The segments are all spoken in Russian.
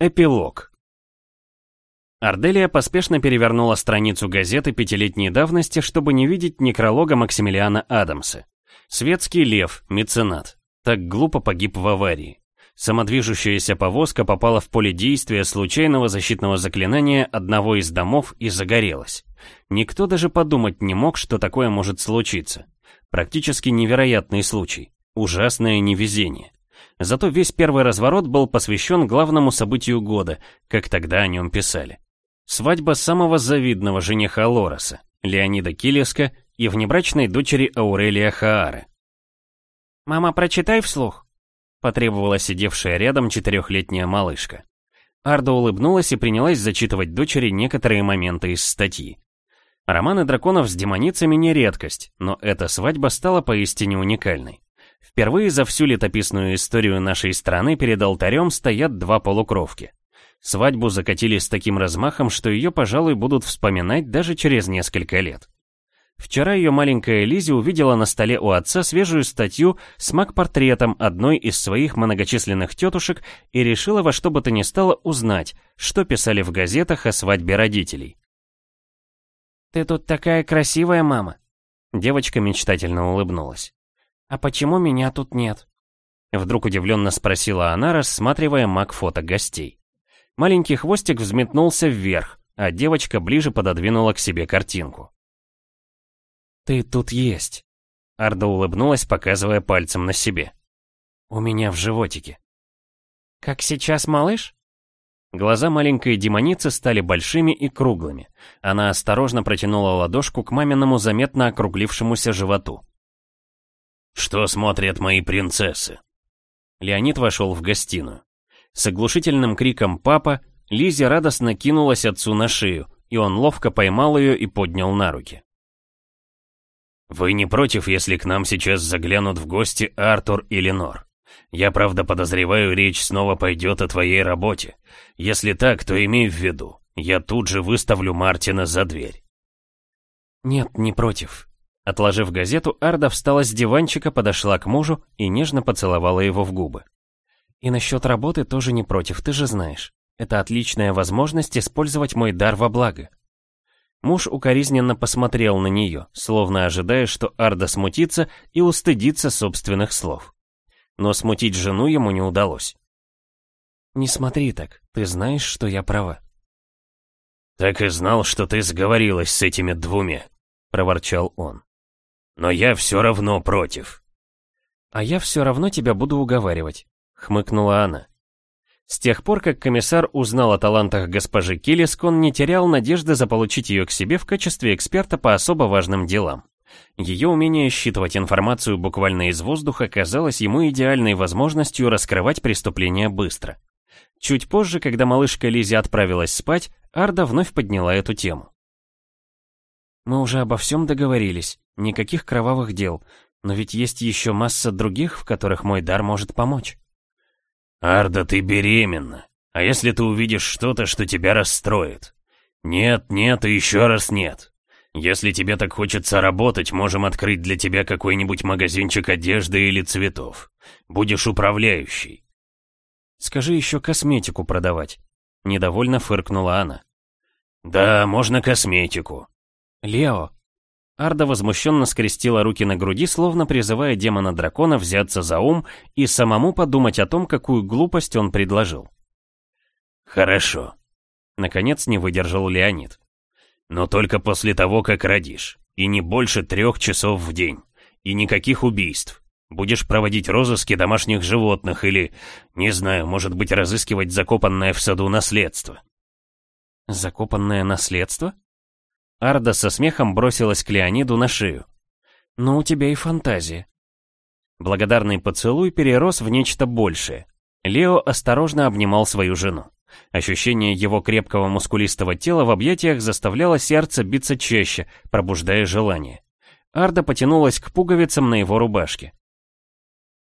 Эпилог. Арделия поспешно перевернула страницу газеты пятилетней давности, чтобы не видеть некролога Максимилиана Адамса. Светский лев, меценат. Так глупо погиб в аварии. Самодвижущаяся повозка попала в поле действия случайного защитного заклинания одного из домов и загорелась. Никто даже подумать не мог, что такое может случиться. Практически невероятный случай. Ужасное невезение. Зато весь первый разворот был посвящен главному событию года, как тогда о нем писали. Свадьба самого завидного жениха Лореса, Леонида Килеска и внебрачной дочери Аурелия Хаары. «Мама, прочитай вслух», — потребовала сидевшая рядом четырехлетняя малышка. Арда улыбнулась и принялась зачитывать дочери некоторые моменты из статьи. Романы драконов с демоницами не редкость, но эта свадьба стала поистине уникальной. Впервые за всю летописную историю нашей страны перед алтарем стоят два полукровки. Свадьбу закатили с таким размахом, что ее, пожалуй, будут вспоминать даже через несколько лет. Вчера ее маленькая Лизи увидела на столе у отца свежую статью с маг-портретом одной из своих многочисленных тетушек и решила во что бы то ни стало узнать, что писали в газетах о свадьбе родителей. «Ты тут такая красивая, мама!» Девочка мечтательно улыбнулась. «А почему меня тут нет?» Вдруг удивленно спросила она, рассматривая маг-фото гостей. Маленький хвостик взметнулся вверх, а девочка ближе пододвинула к себе картинку. «Ты тут есть!» Арда улыбнулась, показывая пальцем на себе. «У меня в животике». «Как сейчас, малыш?» Глаза маленькой демоницы стали большими и круглыми. Она осторожно протянула ладошку к маминому заметно округлившемуся животу. «Что смотрят мои принцессы?» Леонид вошел в гостиную. С оглушительным криком «Папа!» Лизи радостно кинулась отцу на шею, и он ловко поймал ее и поднял на руки. «Вы не против, если к нам сейчас заглянут в гости Артур и Ленор? Я правда подозреваю, речь снова пойдет о твоей работе. Если так, то имей в виду, я тут же выставлю Мартина за дверь». «Нет, не против», Отложив газету, Арда встала с диванчика, подошла к мужу и нежно поцеловала его в губы. «И насчет работы тоже не против, ты же знаешь. Это отличная возможность использовать мой дар во благо». Муж укоризненно посмотрел на нее, словно ожидая, что Арда смутится и устыдится собственных слов. Но смутить жену ему не удалось. «Не смотри так, ты знаешь, что я права». «Так и знал, что ты сговорилась с этими двумя», — проворчал он. Но я все равно против. А я все равно тебя буду уговаривать, хмыкнула она. С тех пор, как комиссар узнал о талантах госпожи Киллиск, он не терял надежды заполучить ее к себе в качестве эксперта по особо важным делам. Ее умение считывать информацию буквально из воздуха казалось ему идеальной возможностью раскрывать преступления быстро. Чуть позже, когда малышка Лизи отправилась спать, Арда вновь подняла эту тему. «Мы уже обо всем договорились. Никаких кровавых дел. Но ведь есть еще масса других, в которых мой дар может помочь. «Арда, ты беременна. А если ты увидишь что-то, что тебя расстроит? Нет, нет и еще раз нет. Если тебе так хочется работать, можем открыть для тебя какой-нибудь магазинчик одежды или цветов. Будешь управляющий». «Скажи еще косметику продавать», — недовольно фыркнула она. «Да, можно косметику». «Лео, Арда возмущенно скрестила руки на груди, словно призывая демона-дракона взяться за ум и самому подумать о том, какую глупость он предложил. «Хорошо», — наконец не выдержал Леонид. «Но только после того, как родишь, и не больше трех часов в день, и никаких убийств. Будешь проводить розыски домашних животных или, не знаю, может быть, разыскивать закопанное в саду наследство». «Закопанное наследство?» Арда со смехом бросилась к Леониду на шею. «Ну, у тебя и фантазия». Благодарный поцелуй перерос в нечто большее. Лео осторожно обнимал свою жену. Ощущение его крепкого мускулистого тела в объятиях заставляло сердце биться чаще, пробуждая желание. Арда потянулась к пуговицам на его рубашке.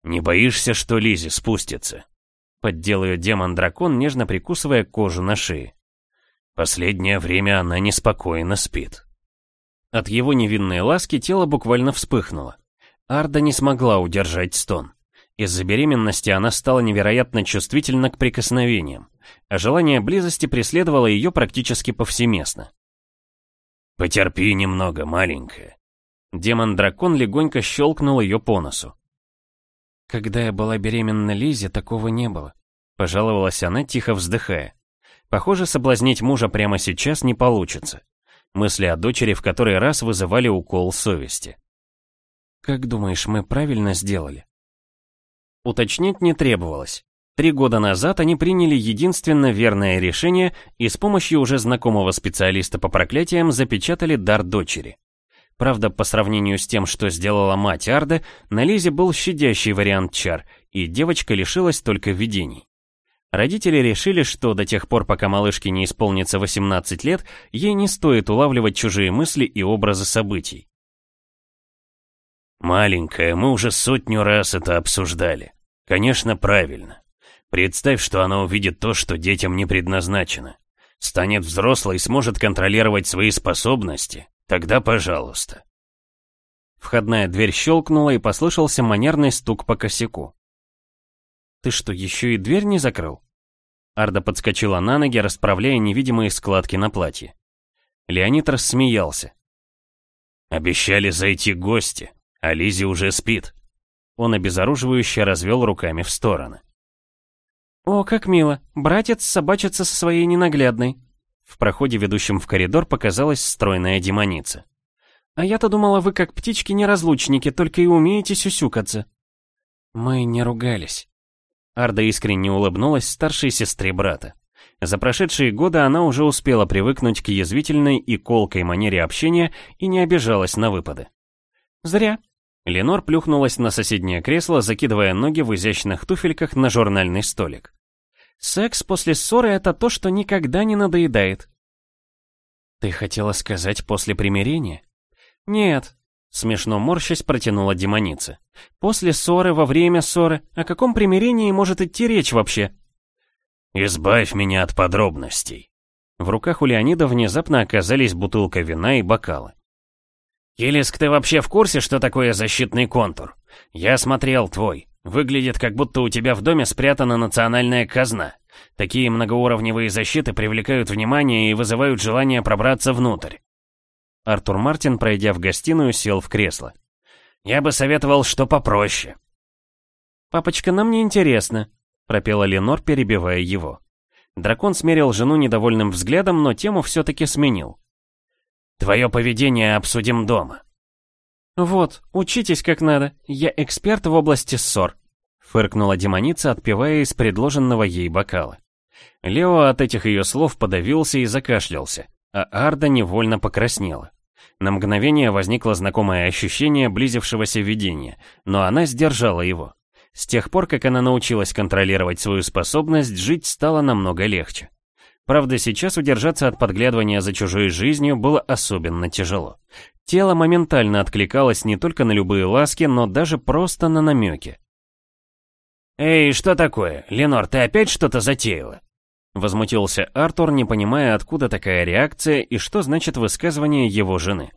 «Не боишься, что Лизи спустится?» Поддел демон-дракон, нежно прикусывая кожу на шее. Последнее время она неспокойно спит. От его невинной ласки тело буквально вспыхнуло. Арда не смогла удержать стон. Из-за беременности она стала невероятно чувствительна к прикосновениям, а желание близости преследовало ее практически повсеместно. «Потерпи немного, маленькая». Демон-дракон легонько щелкнул ее по носу. «Когда я была беременна Лизе, такого не было», — пожаловалась она, тихо вздыхая. «Похоже, соблазнить мужа прямо сейчас не получится». Мысли о дочери в который раз вызывали укол совести. «Как думаешь, мы правильно сделали?» Уточнить не требовалось. Три года назад они приняли единственно верное решение и с помощью уже знакомого специалиста по проклятиям запечатали дар дочери. Правда, по сравнению с тем, что сделала мать Арда, на Лизе был щадящий вариант чар, и девочка лишилась только видений. Родители решили, что до тех пор, пока малышке не исполнится 18 лет, ей не стоит улавливать чужие мысли и образы событий. «Маленькая, мы уже сотню раз это обсуждали. Конечно, правильно. Представь, что она увидит то, что детям не предназначено. Станет взрослой и сможет контролировать свои способности. Тогда пожалуйста». Входная дверь щелкнула и послышался манерный стук по косяку. «Ты что, еще и дверь не закрыл?» Арда подскочила на ноги, расправляя невидимые складки на платье. Леонид рассмеялся. «Обещали зайти гости, а Лизи уже спит». Он обезоруживающе развел руками в стороны. «О, как мило! Братец собачится со своей ненаглядной!» В проходе, ведущем в коридор, показалась стройная демоница. «А я-то думала, вы как птички-неразлучники, только и умеете сюсюкаться». «Мы не ругались», Арда искренне улыбнулась старшей сестре брата. За прошедшие годы она уже успела привыкнуть к язвительной и колкой манере общения и не обижалась на выпады. «Зря». Ленор плюхнулась на соседнее кресло, закидывая ноги в изящных туфельках на журнальный столик. «Секс после ссоры — это то, что никогда не надоедает». «Ты хотела сказать после примирения?» «Нет, Смешно морщась протянула демоница. После ссоры, во время ссоры, о каком примирении может идти речь вообще? Избавь меня от подробностей. В руках у Леонида внезапно оказались бутылка вина и бокалы. «Елиск, ты вообще в курсе, что такое защитный контур? Я смотрел твой. Выглядит, как будто у тебя в доме спрятана национальная казна. Такие многоуровневые защиты привлекают внимание и вызывают желание пробраться внутрь. Артур Мартин, пройдя в гостиную, сел в кресло. «Я бы советовал, что попроще». «Папочка, нам не интересно», — пропела Ленор, перебивая его. Дракон смерил жену недовольным взглядом, но тему все-таки сменил. «Твое поведение обсудим дома». «Вот, учитесь как надо, я эксперт в области ссор», — фыркнула демоница, отпивая из предложенного ей бокала. Лео от этих ее слов подавился и закашлялся а Арда невольно покраснела. На мгновение возникло знакомое ощущение близившегося видения, но она сдержала его. С тех пор, как она научилась контролировать свою способность, жить стало намного легче. Правда, сейчас удержаться от подглядывания за чужой жизнью было особенно тяжело. Тело моментально откликалось не только на любые ласки, но даже просто на намеки. «Эй, что такое? Ленор, ты опять что-то затеяла?» Возмутился Артур, не понимая, откуда такая реакция и что значит высказывание его жены.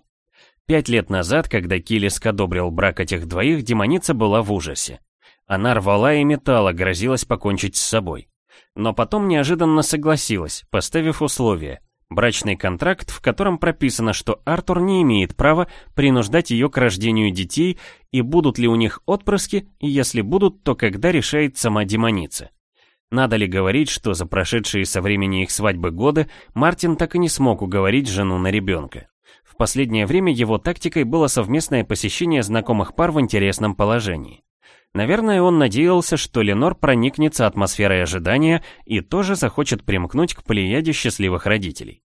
Пять лет назад, когда Килиск одобрил брак этих двоих, демоница была в ужасе. Она рвала и металла, грозилась покончить с собой. Но потом неожиданно согласилась, поставив условие. Брачный контракт, в котором прописано, что Артур не имеет права принуждать ее к рождению детей, и будут ли у них отпрыски, и если будут, то когда решает сама демоница. Надо ли говорить, что за прошедшие со времени их свадьбы годы Мартин так и не смог уговорить жену на ребенка. В последнее время его тактикой было совместное посещение знакомых пар в интересном положении. Наверное, он надеялся, что Ленор проникнется атмосферой ожидания и тоже захочет примкнуть к плеяде счастливых родителей.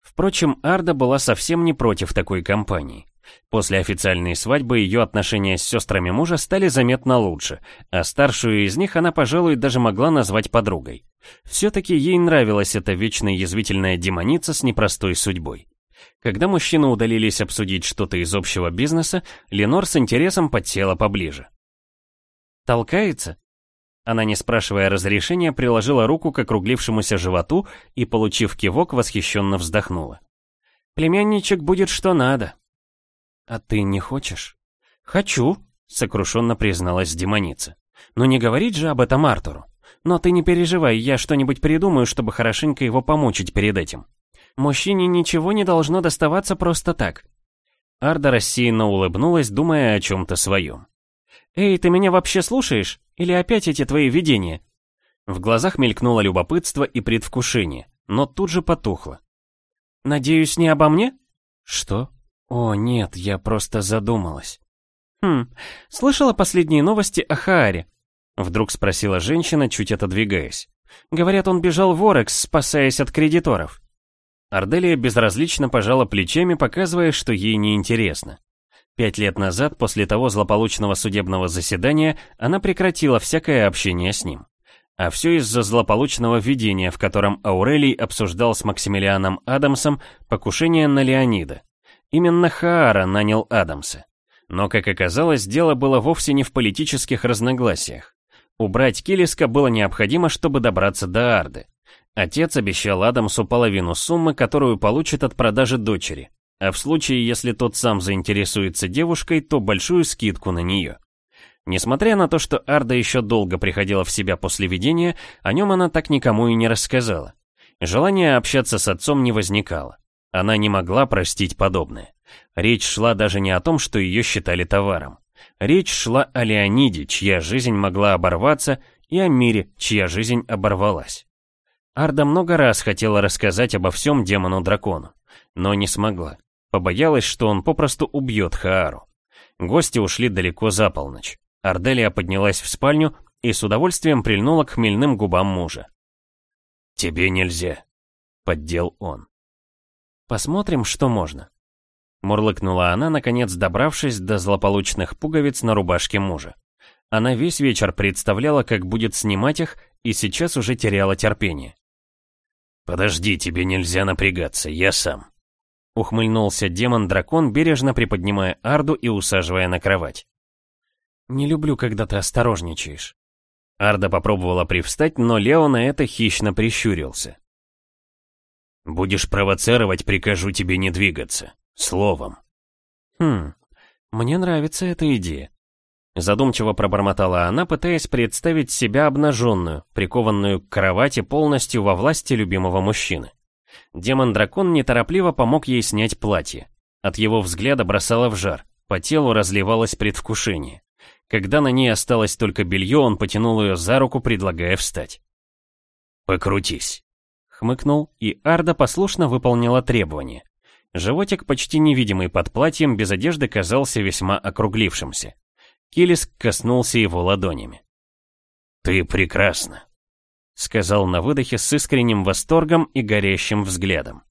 Впрочем, Арда была совсем не против такой компании. После официальной свадьбы ее отношения с сестрами мужа стали заметно лучше, а старшую из них она, пожалуй, даже могла назвать подругой. Все-таки ей нравилась эта вечная язвительная демоница с непростой судьбой. Когда мужчины удалились обсудить что-то из общего бизнеса, Ленор с интересом подсела поближе. «Толкается?» Она, не спрашивая разрешения, приложила руку к округлившемуся животу и, получив кивок, восхищенно вздохнула. «Племянничек будет что надо». «А ты не хочешь?» «Хочу», — сокрушенно призналась демоница. Ну не говорить же об этом Артуру. Но ты не переживай, я что-нибудь придумаю, чтобы хорошенько его помучить перед этим. Мужчине ничего не должно доставаться просто так. Арда рассеянно улыбнулась, думая о чем-то своем. «Эй, ты меня вообще слушаешь? Или опять эти твои видения?» В глазах мелькнуло любопытство и предвкушение, но тут же потухло. «Надеюсь, не обо мне?» «Что? О, нет, я просто задумалась». «Хм, слышала последние новости о Хааре?» Вдруг спросила женщина, чуть отодвигаясь. «Говорят, он бежал в Орекс, спасаясь от кредиторов». Арделия безразлично пожала плечами, показывая, что ей неинтересно. Пять лет назад, после того злополучного судебного заседания, она прекратила всякое общение с ним. А все из-за злополучного видения, в котором Аурелий обсуждал с Максимилианом Адамсом покушение на Леонида. Именно Хаара нанял Адамса. Но, как оказалось, дело было вовсе не в политических разногласиях. Убрать Килиска было необходимо, чтобы добраться до Арды. Отец обещал Адамсу половину суммы, которую получит от продажи дочери, а в случае, если тот сам заинтересуется девушкой, то большую скидку на нее. Несмотря на то, что Арда еще долго приходила в себя после видения, о нем она так никому и не рассказала. Желания общаться с отцом не возникало. Она не могла простить подобное. Речь шла даже не о том, что ее считали товаром. Речь шла о Леониде, чья жизнь могла оборваться, и о мире, чья жизнь оборвалась. Арда много раз хотела рассказать обо всем демону-дракону, но не смогла. Побоялась, что он попросту убьет Хаару. Гости ушли далеко за полночь. Арделия поднялась в спальню и с удовольствием прильнула к хмельным губам мужа. «Тебе нельзя», — поддел он. «Посмотрим, что можно». Мурлыкнула она, наконец добравшись до злополучных пуговиц на рубашке мужа. Она весь вечер представляла, как будет снимать их, и сейчас уже теряла терпение. «Подожди, тебе нельзя напрягаться, я сам». Ухмыльнулся демон-дракон, бережно приподнимая Арду и усаживая на кровать. «Не люблю, когда ты осторожничаешь». Арда попробовала привстать, но Лео на это хищно прищурился. «Будешь провоцировать, прикажу тебе не двигаться. Словом». «Хм, мне нравится эта идея». Задумчиво пробормотала она, пытаясь представить себя обнаженную, прикованную к кровати полностью во власти любимого мужчины. Демон-дракон неторопливо помог ей снять платье. От его взгляда бросало в жар, по телу разливалось предвкушение. Когда на ней осталось только белье, он потянул ее за руку, предлагая встать. «Покрутись», — хмыкнул, и Арда послушно выполнила требование. Животик, почти невидимый под платьем, без одежды казался весьма округлившимся. Килис коснулся его ладонями. «Ты прекрасна», — сказал на выдохе с искренним восторгом и горящим взглядом.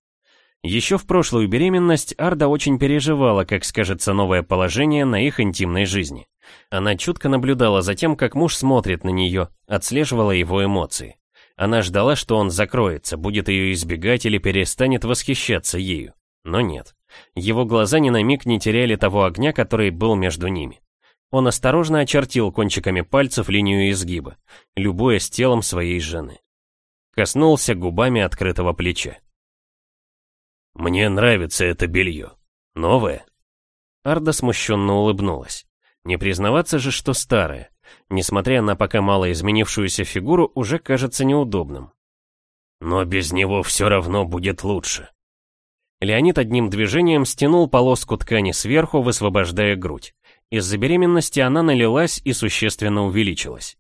Еще в прошлую беременность Арда очень переживала, как скажется новое положение на их интимной жизни. Она чутко наблюдала за тем, как муж смотрит на нее, отслеживала его эмоции. Она ждала, что он закроется, будет ее избегать или перестанет восхищаться ею. Но нет. Его глаза ни на миг не теряли того огня, который был между ними. Он осторожно очертил кончиками пальцев линию изгиба, любуя с телом своей жены. Коснулся губами открытого плеча. «Мне нравится это белье. Новое?» Арда смущенно улыбнулась. Не признаваться же, что старое, несмотря на пока мало изменившуюся фигуру, уже кажется неудобным. «Но без него все равно будет лучше». Леонид одним движением стянул полоску ткани сверху, высвобождая грудь. Из-за беременности она налилась и существенно увеличилась.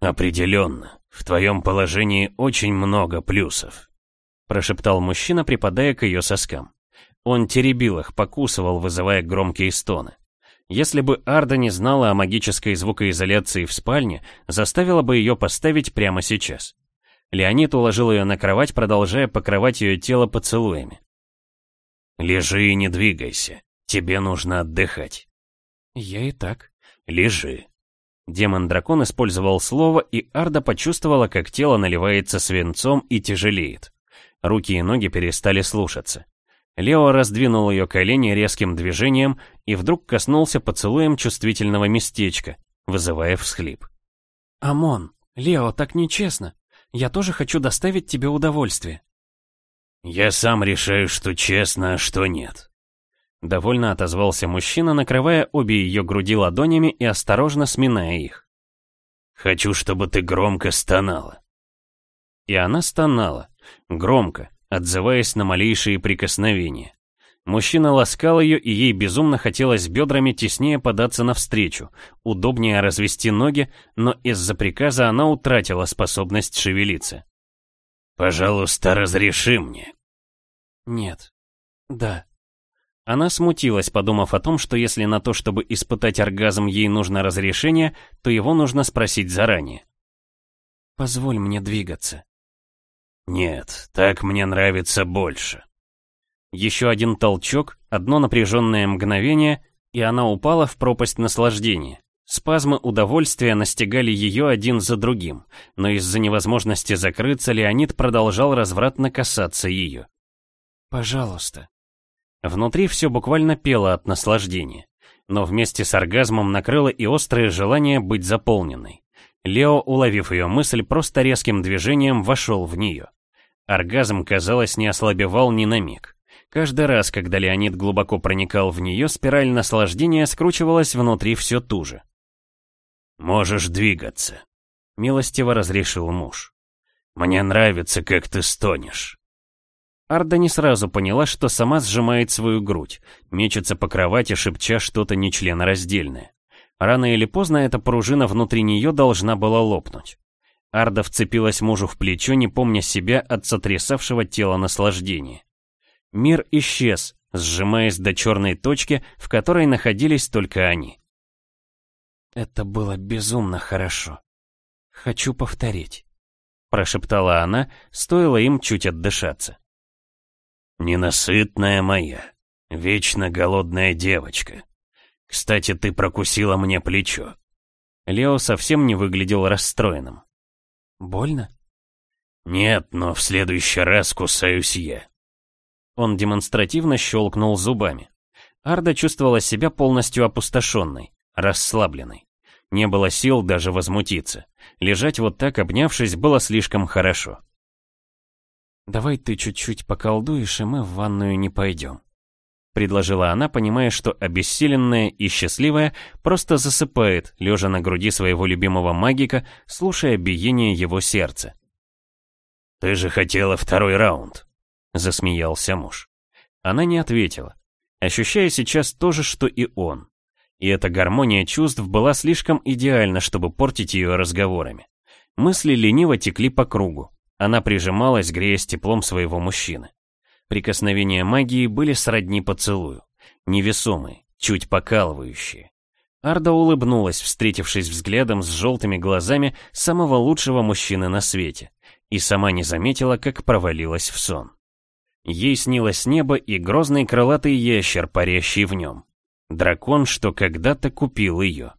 «Определенно, в твоем положении очень много плюсов», прошептал мужчина, припадая к ее соскам. Он теребил их, покусывал, вызывая громкие стоны. Если бы Арда не знала о магической звукоизоляции в спальне, заставила бы ее поставить прямо сейчас. Леонид уложил ее на кровать, продолжая покрывать ее тело поцелуями. «Лежи и не двигайся. Тебе нужно отдыхать». «Я и так». «Лежи». Демон-дракон использовал слово, и Арда почувствовала, как тело наливается свинцом и тяжелеет. Руки и ноги перестали слушаться. Лео раздвинул ее колени резким движением и вдруг коснулся поцелуем чувствительного местечка, вызывая всхлип. «Амон, Лео, так нечестно. Я тоже хочу доставить тебе удовольствие». «Я сам решаю, что честно, а что нет», Довольно отозвался мужчина, накрывая обе ее груди ладонями и осторожно сминая их. Хочу, чтобы ты громко стонала». И она стонала, громко, отзываясь на малейшие прикосновения. Мужчина ласкал ее, и ей безумно хотелось бедрами теснее податься навстречу, удобнее развести ноги, но из-за приказа она утратила способность шевелиться. «Пожалуйста, разреши мне». «Нет». «Да». Она смутилась, подумав о том, что если на то, чтобы испытать оргазм, ей нужно разрешение, то его нужно спросить заранее. «Позволь мне двигаться». «Нет, так мне нравится больше». Еще один толчок, одно напряженное мгновение, и она упала в пропасть наслаждения. Спазмы удовольствия настигали ее один за другим, но из-за невозможности закрыться Леонид продолжал развратно касаться ее. «Пожалуйста». Внутри все буквально пело от наслаждения, но вместе с оргазмом накрыло и острое желание быть заполненной. Лео, уловив ее мысль, просто резким движением вошел в нее. Оргазм, казалось, не ослабевал ни на миг. Каждый раз, когда Леонид глубоко проникал в нее, спираль наслаждения скручивалась внутри все туже. «Можешь двигаться», — милостиво разрешил муж. «Мне нравится, как ты стонешь». Арда не сразу поняла, что сама сжимает свою грудь, мечется по кровати, шепча что-то нечленораздельное. Рано или поздно эта пружина внутри нее должна была лопнуть. Арда вцепилась мужу в плечо, не помня себя от сотрясавшего тела наслаждения. Мир исчез, сжимаясь до черной точки, в которой находились только они. «Это было безумно хорошо. Хочу повторить», — прошептала она, стоило им чуть отдышаться. «Ненасытная моя, вечно голодная девочка. Кстати, ты прокусила мне плечо». Лео совсем не выглядел расстроенным. «Больно?» «Нет, но в следующий раз кусаюсь я». Он демонстративно щелкнул зубами. Арда чувствовала себя полностью опустошенной, расслабленной. Не было сил даже возмутиться. Лежать вот так, обнявшись, было слишком хорошо. «Давай ты чуть-чуть поколдуешь, и мы в ванную не пойдем», — предложила она, понимая, что обессиленная и счастливая просто засыпает, лежа на груди своего любимого магика, слушая биение его сердца. «Ты же хотела второй раунд», Засмеялся муж. Она не ответила, ощущая сейчас то же, что и он. И эта гармония чувств была слишком идеальна, чтобы портить ее разговорами. Мысли лениво текли по кругу. Она прижималась, греясь теплом своего мужчины. Прикосновения магии были сродни поцелую. Невесомые, чуть покалывающие. Арда улыбнулась, встретившись взглядом с желтыми глазами самого лучшего мужчины на свете, и сама не заметила, как провалилась в сон. Ей снилось небо и грозный крылатый ящер, парящий в нем. Дракон, что когда-то купил ее.